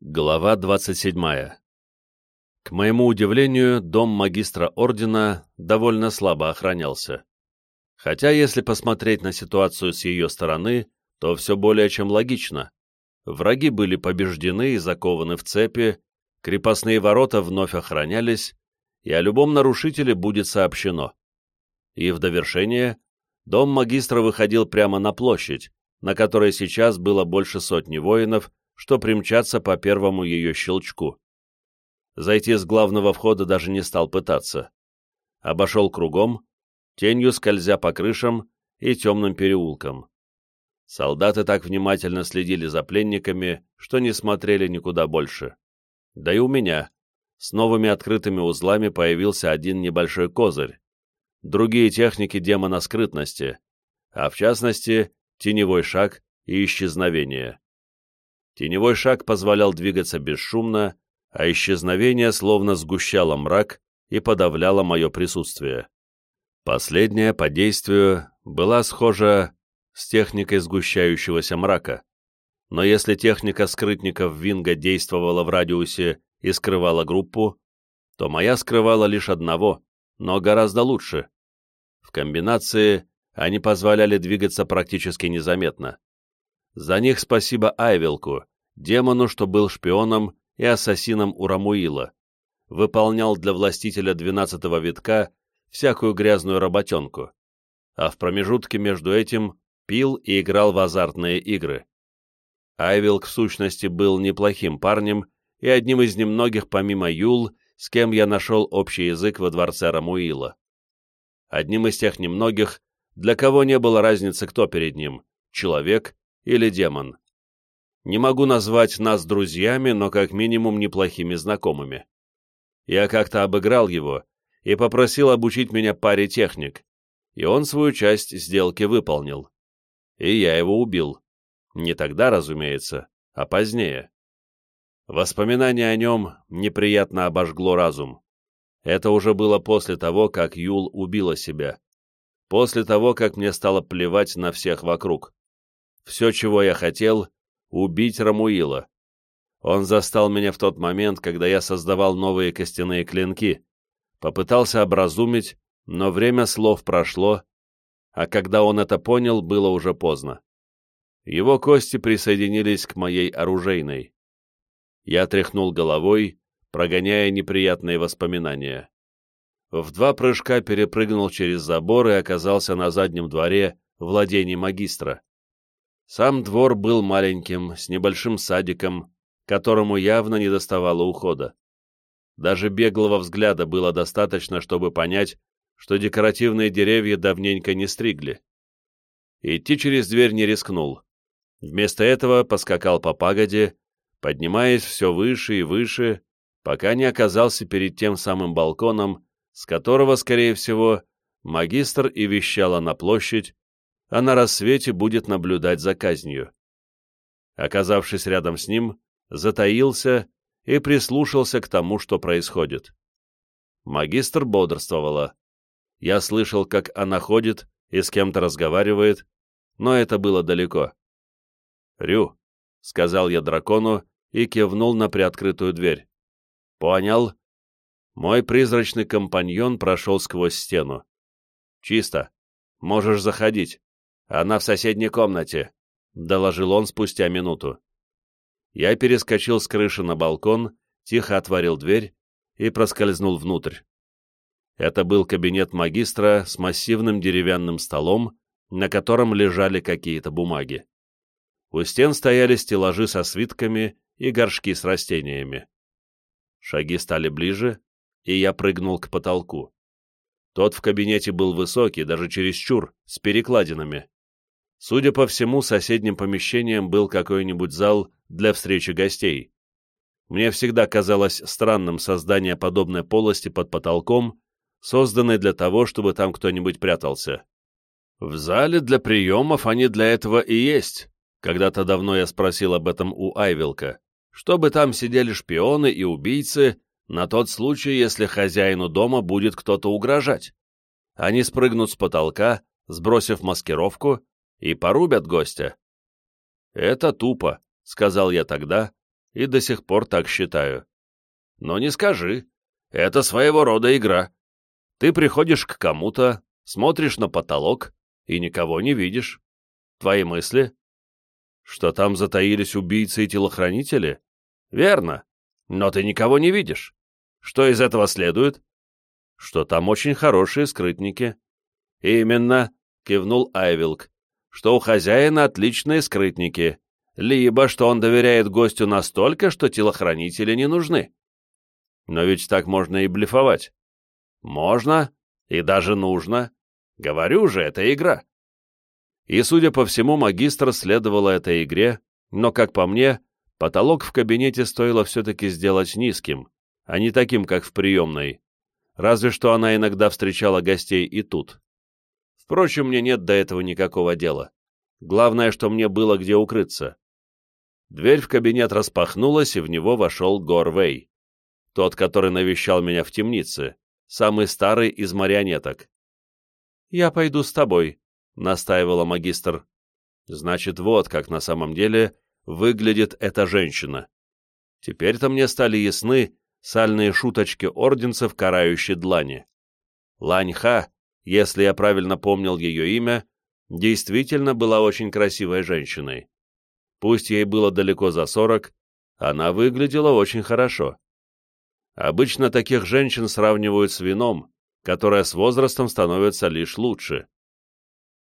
Глава 27. К моему удивлению, дом магистра ордена довольно слабо охранялся. Хотя, если посмотреть на ситуацию с ее стороны, то все более чем логично. Враги были побеждены и закованы в цепи, крепостные ворота вновь охранялись, и о любом нарушителе будет сообщено. И в довершение, дом магистра выходил прямо на площадь, на которой сейчас было больше сотни воинов, что примчаться по первому ее щелчку. Зайти с главного входа даже не стал пытаться. Обошел кругом, тенью скользя по крышам и темным переулкам. Солдаты так внимательно следили за пленниками, что не смотрели никуда больше. Да и у меня. С новыми открытыми узлами появился один небольшой козырь. Другие техники демона скрытности, а в частности, теневой шаг и исчезновение. Теневой шаг позволял двигаться бесшумно, а исчезновение словно сгущало мрак и подавляло мое присутствие. Последняя по действию была схожа с техникой сгущающегося мрака. Но если техника скрытников Винга действовала в радиусе и скрывала группу, то моя скрывала лишь одного, но гораздо лучше. В комбинации они позволяли двигаться практически незаметно. За них спасибо Айвилку, демону, что был шпионом и ассасином у Рамуила, выполнял для властителя двенадцатого витка всякую грязную работенку, а в промежутке между этим пил и играл в азартные игры. Айвилк в сущности был неплохим парнем и одним из немногих помимо Юл, с кем я нашел общий язык во дворце Рамуила. Одним из тех немногих, для кого не было разницы, кто перед ним — человек или демон. Не могу назвать нас друзьями, но как минимум неплохими знакомыми. Я как-то обыграл его и попросил обучить меня паре техник, и он свою часть сделки выполнил. И я его убил. Не тогда, разумеется, а позднее. Воспоминание о нем неприятно обожгло разум. Это уже было после того, как Юл убила себя. После того, как мне стало плевать на всех вокруг. Все, чего я хотел, убить Рамуила. Он застал меня в тот момент, когда я создавал новые костяные клинки, попытался образумить, но время слов прошло, а когда он это понял, было уже поздно. Его кости присоединились к моей оружейной. Я тряхнул головой, прогоняя неприятные воспоминания. В два прыжка перепрыгнул через забор и оказался на заднем дворе владений магистра. Сам двор был маленьким, с небольшим садиком, которому явно не доставало ухода. Даже беглого взгляда было достаточно, чтобы понять, что декоративные деревья давненько не стригли. Идти через дверь не рискнул. Вместо этого поскакал по пагоде, поднимаясь все выше и выше, пока не оказался перед тем самым балконом, с которого, скорее всего, магистр и вещала на площадь, а на рассвете будет наблюдать за казнью. Оказавшись рядом с ним, затаился и прислушался к тому, что происходит. Магистр бодрствовала. Я слышал, как она ходит и с кем-то разговаривает, но это было далеко. «Рю», — сказал я дракону и кивнул на приоткрытую дверь. «Понял?» Мой призрачный компаньон прошел сквозь стену. «Чисто. Можешь заходить». «Она в соседней комнате», — доложил он спустя минуту. Я перескочил с крыши на балкон, тихо отворил дверь и проскользнул внутрь. Это был кабинет магистра с массивным деревянным столом, на котором лежали какие-то бумаги. У стен стояли стеллажи со свитками и горшки с растениями. Шаги стали ближе, и я прыгнул к потолку. Тот в кабинете был высокий, даже чересчур, с перекладинами. Судя по всему, соседним помещением был какой-нибудь зал для встречи гостей. Мне всегда казалось странным создание подобной полости под потолком, созданной для того, чтобы там кто-нибудь прятался. В зале для приемов они для этого и есть. Когда-то давно я спросил об этом у Айвилка. Чтобы там сидели шпионы и убийцы, на тот случай, если хозяину дома будет кто-то угрожать. Они спрыгнут с потолка, сбросив маскировку, и порубят гостя. «Это тупо», — сказал я тогда, и до сих пор так считаю. Но не скажи. Это своего рода игра. Ты приходишь к кому-то, смотришь на потолок и никого не видишь. Твои мысли? Что там затаились убийцы и телохранители? Верно. Но ты никого не видишь. Что из этого следует? Что там очень хорошие скрытники. Именно, кивнул Айвилк, что у хозяина отличные скрытники, либо что он доверяет гостю настолько, что телохранители не нужны. Но ведь так можно и блефовать. Можно, и даже нужно. Говорю же, это игра. И, судя по всему, магистр следовала этой игре, но, как по мне, потолок в кабинете стоило все-таки сделать низким, а не таким, как в приемной. Разве что она иногда встречала гостей и тут. Впрочем, мне нет до этого никакого дела. Главное, что мне было где укрыться. Дверь в кабинет распахнулась, и в него вошел Горвей. Тот, который навещал меня в темнице, самый старый из марионеток. «Я пойду с тобой», — настаивала магистр. «Значит, вот как на самом деле выглядит эта женщина. Теперь-то мне стали ясны сальные шуточки орденцев, карающие длани. Ланьха, если я правильно помнил ее имя, действительно была очень красивой женщиной. Пусть ей было далеко за сорок, она выглядела очень хорошо. Обычно таких женщин сравнивают с вином, которое с возрастом становится лишь лучше.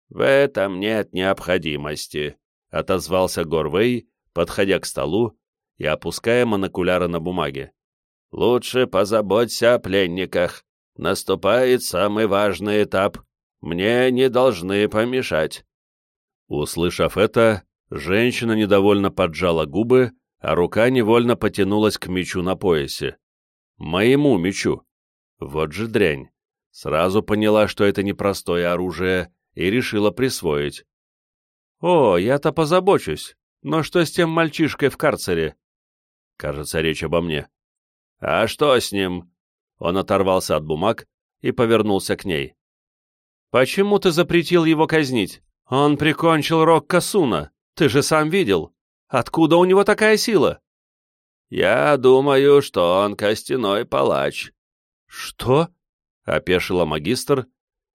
«В этом нет необходимости», — отозвался Горвей, подходя к столу и опуская монокуляры на бумаге. «Лучше позаботься о пленниках. Наступает самый важный этап. Мне не должны помешать». Услышав это, женщина недовольно поджала губы, а рука невольно потянулась к мечу на поясе. Моему мечу. Вот же дрянь. Сразу поняла, что это непростое оружие, и решила присвоить. «О, я-то позабочусь. Но что с тем мальчишкой в карцере?» Кажется, речь обо мне. «А что с ним?» Он оторвался от бумаг и повернулся к ней. «Почему ты запретил его казнить? Он прикончил Рокка Суна. Ты же сам видел. Откуда у него такая сила?» «Я думаю, что он костяной палач». «Что?» — опешила магистр,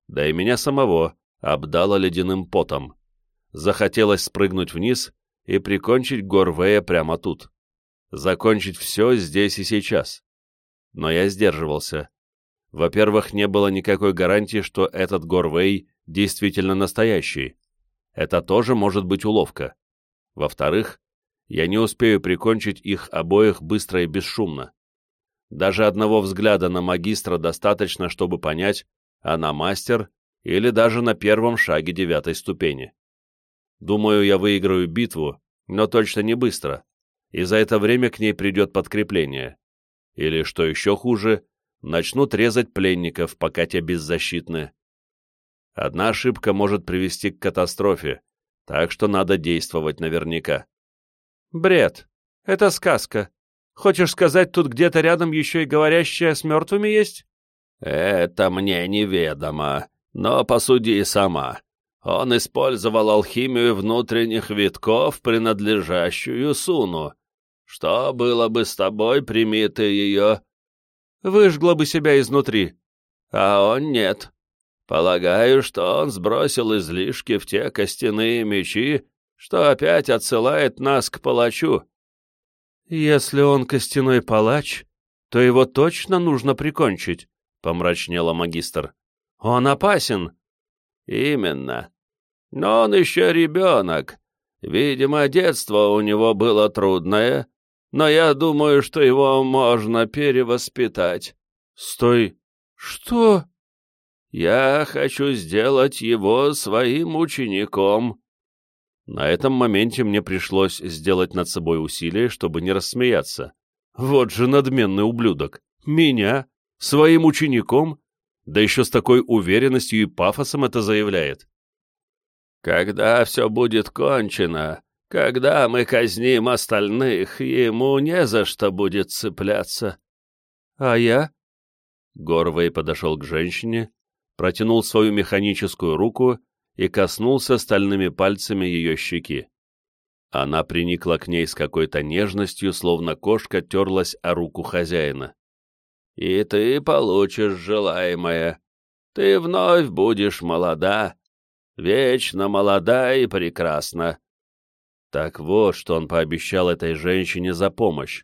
да и меня самого обдала ледяным потом. Захотелось спрыгнуть вниз и прикончить Горвея прямо тут. Закончить все здесь и сейчас. Но я сдерживался. Во-первых, не было никакой гарантии, что этот Горвей действительно настоящий. Это тоже может быть уловка. Во-вторых, я не успею прикончить их обоих быстро и бесшумно. Даже одного взгляда на магистра достаточно, чтобы понять, она мастер или даже на первом шаге девятой ступени. Думаю, я выиграю битву, но точно не быстро, и за это время к ней придет подкрепление. Или, что еще хуже, начнут резать пленников, пока те беззащитны. Одна ошибка может привести к катастрофе, так что надо действовать наверняка. Бред. Это сказка. Хочешь сказать, тут где-то рядом еще и говорящая с мертвыми есть? Это мне неведомо, но посуди сама. Он использовал алхимию внутренних витков, принадлежащую Суну. Что было бы с тобой, прими ты ее? Выжгла бы себя изнутри. А он нет. Полагаю, что он сбросил излишки в те костяные мечи, что опять отсылает нас к палачу. Если он костяной палач, то его точно нужно прикончить, — помрачнела магистр. Он опасен. Именно. Но он еще ребенок. Видимо, детство у него было трудное, но я думаю, что его можно перевоспитать. Стой. Что? Я хочу сделать его своим учеником. На этом моменте мне пришлось сделать над собой усилие, чтобы не рассмеяться. Вот же надменный ублюдок. Меня? Своим учеником? Да еще с такой уверенностью и пафосом это заявляет. Когда все будет кончено, когда мы казним остальных, ему не за что будет цепляться. А я? Горвей подошел к женщине, протянул свою механическую руку и коснулся стальными пальцами ее щеки. Она приникла к ней с какой-то нежностью, словно кошка терлась о руку хозяина. «И ты получишь желаемое. Ты вновь будешь молода, вечно молода и прекрасна». Так вот, что он пообещал этой женщине за помощь.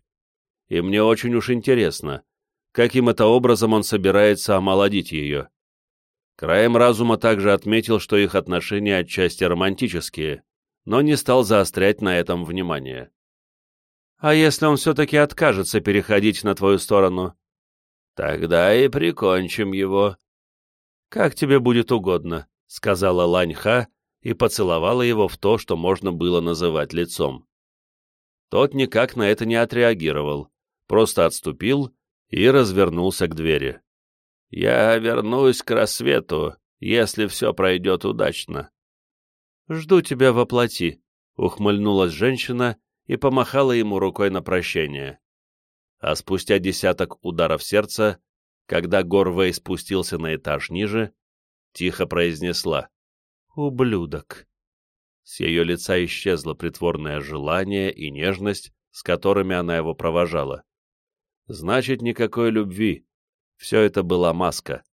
И мне очень уж интересно, каким это образом он собирается омолодить ее. Краем разума также отметил, что их отношения отчасти романтические, но не стал заострять на этом внимание. «А если он все-таки откажется переходить на твою сторону?» «Тогда и прикончим его». «Как тебе будет угодно», — сказала Ланьха и поцеловала его в то, что можно было называть лицом. Тот никак на это не отреагировал, просто отступил и развернулся к двери. «Я вернусь к рассвету, если все пройдет удачно». «Жду тебя во плоти», — ухмыльнулась женщина и помахала ему рукой на прощение. А спустя десяток ударов сердца, когда Горвей спустился на этаж ниже, тихо произнесла «Ублюдок». С ее лица исчезло притворное желание и нежность, с которыми она его провожала. Значит, никакой любви. Все это была маска.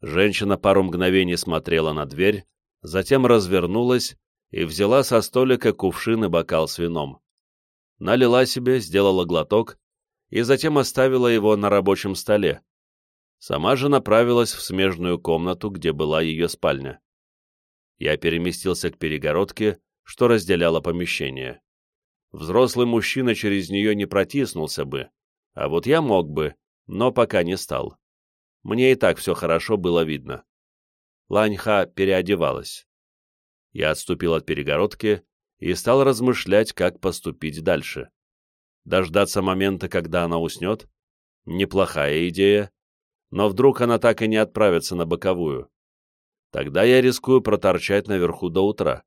Женщина пару мгновений смотрела на дверь, затем развернулась и взяла со столика кувшин и бокал с вином. Налила себе, сделала глоток и затем оставила его на рабочем столе. Сама же направилась в смежную комнату, где была ее спальня. Я переместился к перегородке, что разделяло помещение. Взрослый мужчина через нее не протиснулся бы, а вот я мог бы, но пока не стал. Мне и так все хорошо было видно. Ланьха переодевалась. Я отступил от перегородки и стал размышлять, как поступить дальше. Дождаться момента, когда она уснет? Неплохая идея. Но вдруг она так и не отправится на боковую. Тогда я рискую проторчать наверху до утра.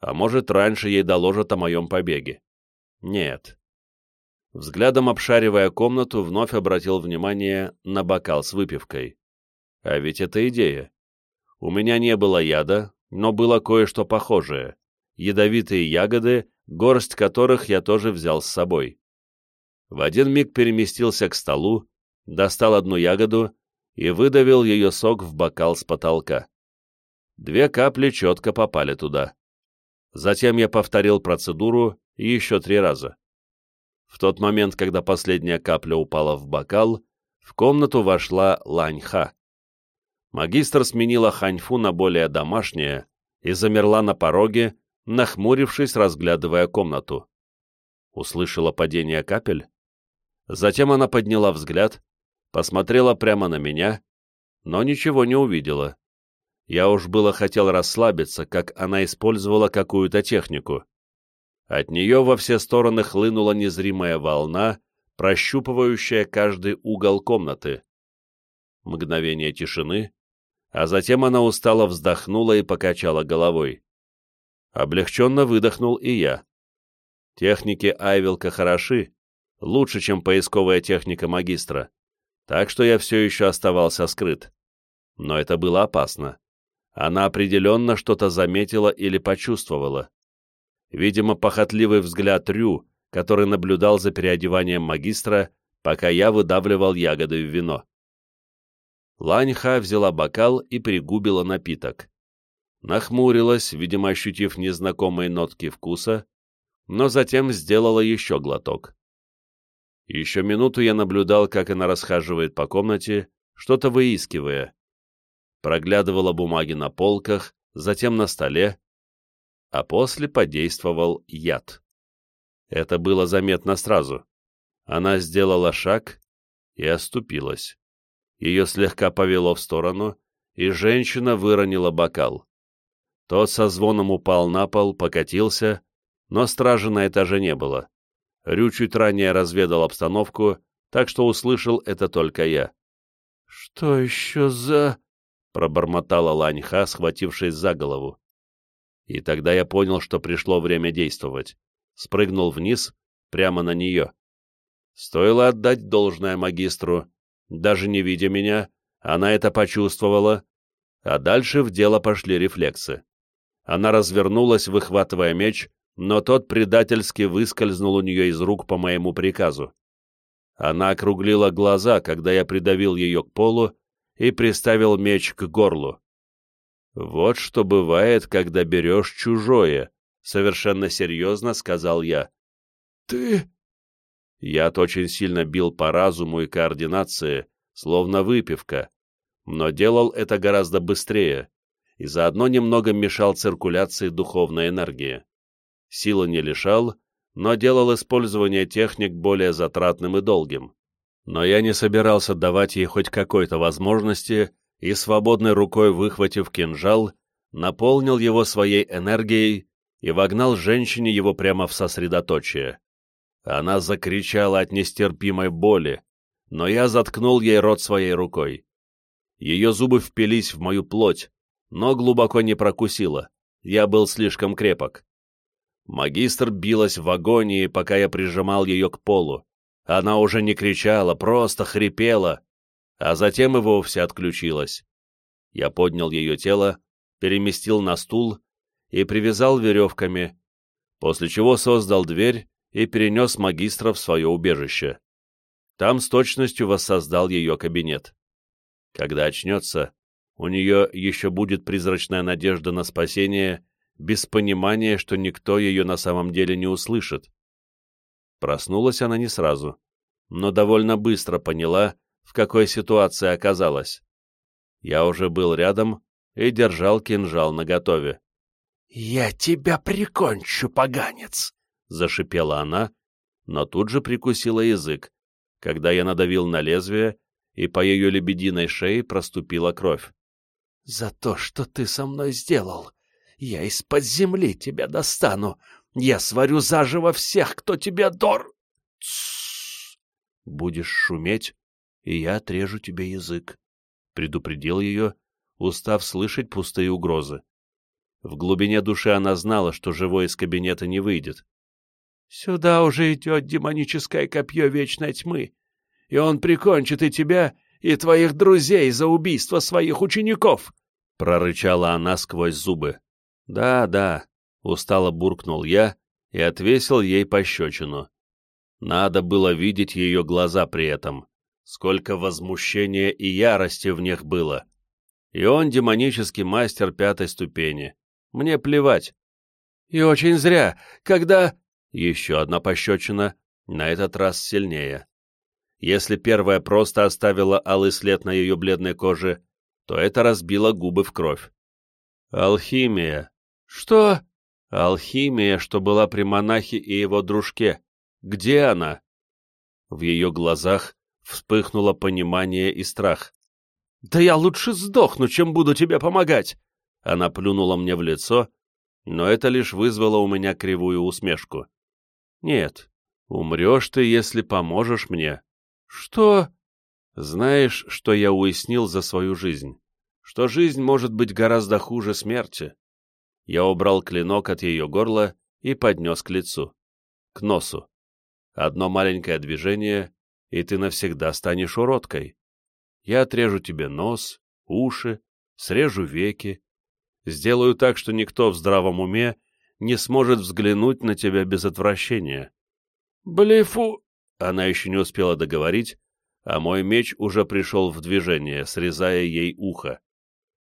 А может, раньше ей доложат о моем побеге. Нет. Взглядом обшаривая комнату, вновь обратил внимание на бокал с выпивкой. А ведь это идея. У меня не было яда, но было кое-что похожее. Ядовитые ягоды, горсть которых я тоже взял с собой. В один миг переместился к столу, достал одну ягоду и выдавил ее сок в бокал с потолка. Две капли четко попали туда. Затем я повторил процедуру еще три раза. В тот момент, когда последняя капля упала в бокал, в комнату вошла Ланьха. Магистр сменила ханьфу на более домашнее и замерла на пороге, нахмурившись, разглядывая комнату. Услышала падение капель? Затем она подняла взгляд, посмотрела прямо на меня, но ничего не увидела. Я уж было хотел расслабиться, как она использовала какую-то технику. От нее во все стороны хлынула незримая волна, прощупывающая каждый угол комнаты. Мгновение тишины, а затем она устало вздохнула и покачала головой. Облегченно выдохнул и я. Техники Айвилка хороши, лучше, чем поисковая техника магистра, так что я все еще оставался скрыт. Но это было опасно. Она определенно что-то заметила или почувствовала. Видимо, похотливый взгляд Рю, который наблюдал за переодеванием магистра, пока я выдавливал ягоды в вино. Ланьха взяла бокал и пригубила напиток. Нахмурилась, видимо, ощутив незнакомые нотки вкуса, но затем сделала еще глоток. Еще минуту я наблюдал, как она расхаживает по комнате, что-то выискивая. Проглядывала бумаги на полках, затем на столе, а после подействовал яд. Это было заметно сразу. Она сделала шаг и оступилась ее слегка повело в сторону, и женщина выронила бокал. Тот со звоном упал на пол, покатился, но стражи на этаже не было. Рю чуть ранее разведал обстановку, так что услышал это только я. «Что еще за...» — пробормотала Ланьха, схватившись за голову. И тогда я понял, что пришло время действовать. Спрыгнул вниз, прямо на нее. Стоило отдать должное магистру. Даже не видя меня, она это почувствовала, а дальше в дело пошли рефлексы. Она развернулась, выхватывая меч, но тот предательски выскользнул у нее из рук по моему приказу. Она округлила глаза, когда я придавил ее к полу и приставил меч к горлу. «Вот что бывает, когда берешь чужое», — совершенно серьезно сказал я. «Ты...» Яд очень сильно бил по разуму и координации, словно выпивка, но делал это гораздо быстрее и заодно немного мешал циркуляции духовной энергии. Силы не лишал, но делал использование техник более затратным и долгим. Но я не собирался давать ей хоть какой-то возможности и, свободной рукой выхватив кинжал, наполнил его своей энергией и вогнал женщине его прямо в сосредоточие. Она закричала от нестерпимой боли, но я заткнул ей рот своей рукой. Ее зубы впились в мою плоть, но глубоко не прокусила, я был слишком крепок. Магистр билась в агонии, пока я прижимал ее к полу. Она уже не кричала, просто хрипела, а затем и вовсе отключилась. Я поднял ее тело, переместил на стул и привязал веревками, после чего создал дверь и перенес магистра в свое убежище. Там с точностью воссоздал ее кабинет. Когда очнется, у нее еще будет призрачная надежда на спасение, без понимания, что никто ее на самом деле не услышит. Проснулась она не сразу, но довольно быстро поняла, в какой ситуации оказалась. Я уже был рядом и держал кинжал наготове. «Я тебя прикончу, поганец!» — зашипела она, но тут же прикусила язык, когда я надавил на лезвие, и по ее лебединой шее проступила кровь. «За то, что ты со мной сделал, я из-под земли тебя достану, я сварю заживо всех, кто тебе дор...» «Будешь шуметь, и я отрежу тебе язык», — предупредил ее, устав слышать пустые угрозы. В глубине души она знала, что живой из кабинета не выйдет. Сюда уже идет демоническое копье вечной тьмы, и он прикончит и тебя, и твоих друзей за убийство своих учеников!» — прорычала она сквозь зубы. «Да, да», — устало буркнул я и отвесил ей пощечину. Надо было видеть ее глаза при этом. Сколько возмущения и ярости в них было. И он демонический мастер пятой ступени. Мне плевать. И очень зря, когда... Еще одна пощечина, на этот раз сильнее. Если первая просто оставила алый след на ее бледной коже, то это разбило губы в кровь. Алхимия. Что? Алхимия, что была при монахе и его дружке. Где она? В ее глазах вспыхнуло понимание и страх. «Да я лучше сдохну, чем буду тебе помогать!» Она плюнула мне в лицо, но это лишь вызвало у меня кривую усмешку. Нет, умрешь ты, если поможешь мне. Что? Знаешь, что я уяснил за свою жизнь? Что жизнь может быть гораздо хуже смерти. Я убрал клинок от ее горла и поднес к лицу, к носу. Одно маленькое движение, и ты навсегда станешь уродкой. Я отрежу тебе нос, уши, срежу веки, сделаю так, что никто в здравом уме не сможет взглянуть на тебя без отвращения. «Блефу!» Она еще не успела договорить, а мой меч уже пришел в движение, срезая ей ухо.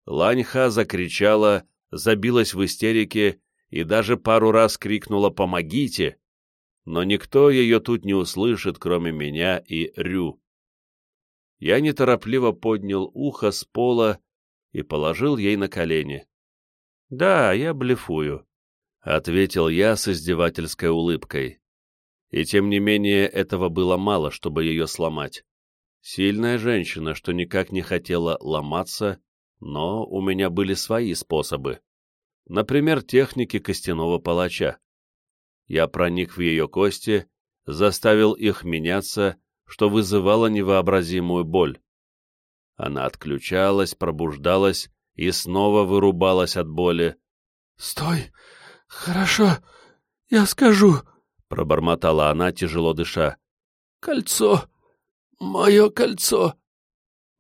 Ланьха закричала, забилась в истерике и даже пару раз крикнула «Помогите!», но никто ее тут не услышит, кроме меня и Рю. Я неторопливо поднял ухо с пола и положил ей на колени. «Да, я блефую», — ответил я с издевательской улыбкой. И тем не менее этого было мало, чтобы ее сломать. Сильная женщина, что никак не хотела ломаться, но у меня были свои способы. Например, техники костяного палача. Я проник в ее кости, заставил их меняться, что вызывало невообразимую боль. Она отключалась, пробуждалась и снова вырубалась от боли. — Стой! Хорошо, я скажу, — пробормотала она, тяжело дыша. — Кольцо! Мое кольцо!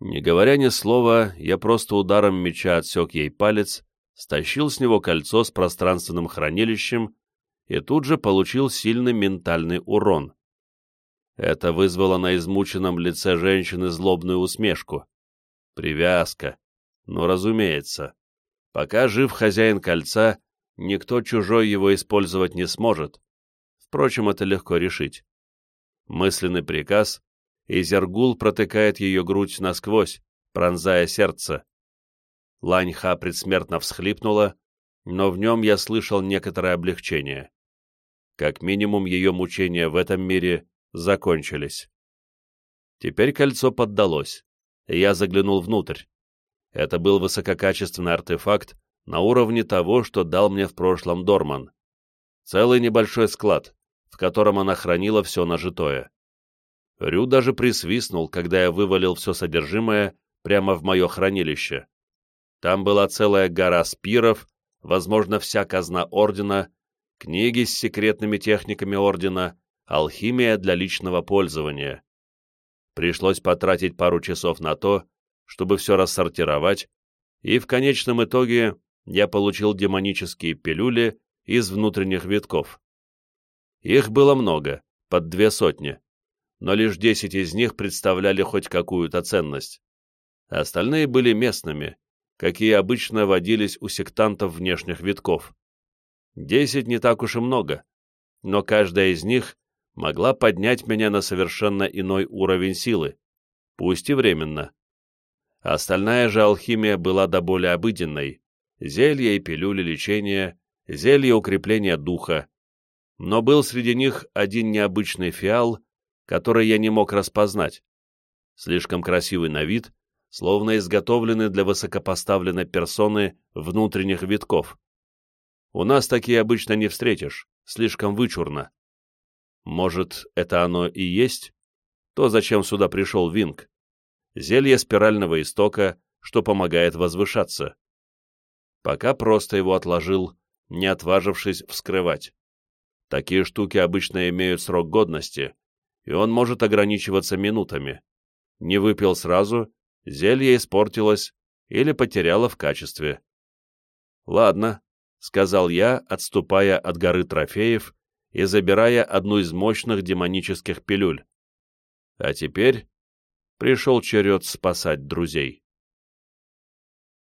Не говоря ни слова, я просто ударом меча отсек ей палец, стащил с него кольцо с пространственным хранилищем и тут же получил сильный ментальный урон. Это вызвало на измученном лице женщины злобную усмешку. Привязка. Ну, разумеется. Пока жив хозяин кольца, никто чужой его использовать не сможет. Впрочем, это легко решить. Мысленный приказ, и Зергул протыкает ее грудь насквозь, пронзая сердце. Ланьха предсмертно всхлипнула, но в нем я слышал некоторое облегчение. Как минимум, ее мучения в этом мире закончились. Теперь кольцо поддалось, и я заглянул внутрь. Это был высококачественный артефакт на уровне того, что дал мне в прошлом Дорман. Целый небольшой склад, в котором она хранила все нажитое. Рю даже присвистнул, когда я вывалил все содержимое прямо в мое хранилище. Там была целая гора спиров, возможно, вся казна Ордена, книги с секретными техниками Ордена, алхимия для личного пользования. Пришлось потратить пару часов на то, чтобы все рассортировать, и в конечном итоге я получил демонические пилюли из внутренних витков. Их было много, под две сотни, но лишь десять из них представляли хоть какую-то ценность. Остальные были местными, какие обычно водились у сектантов внешних витков. Десять не так уж и много, но каждая из них могла поднять меня на совершенно иной уровень силы, пусть и временно. Остальная же алхимия была до более обыденной, зелья и пилюли лечения, зелья укрепления духа, но был среди них один необычный фиал, который я не мог распознать. Слишком красивый на вид, словно изготовленный для высокопоставленной персоны внутренних витков. У нас такие обычно не встретишь, слишком вычурно. Может, это оно и есть? То, зачем сюда пришел Винг? Зелье спирального истока, что помогает возвышаться. Пока просто его отложил, не отважившись вскрывать. Такие штуки обычно имеют срок годности, и он может ограничиваться минутами. Не выпил сразу, зелье испортилось или потеряло в качестве. «Ладно», — сказал я, отступая от горы трофеев и забирая одну из мощных демонических пилюль. А теперь пришел черед спасать друзей.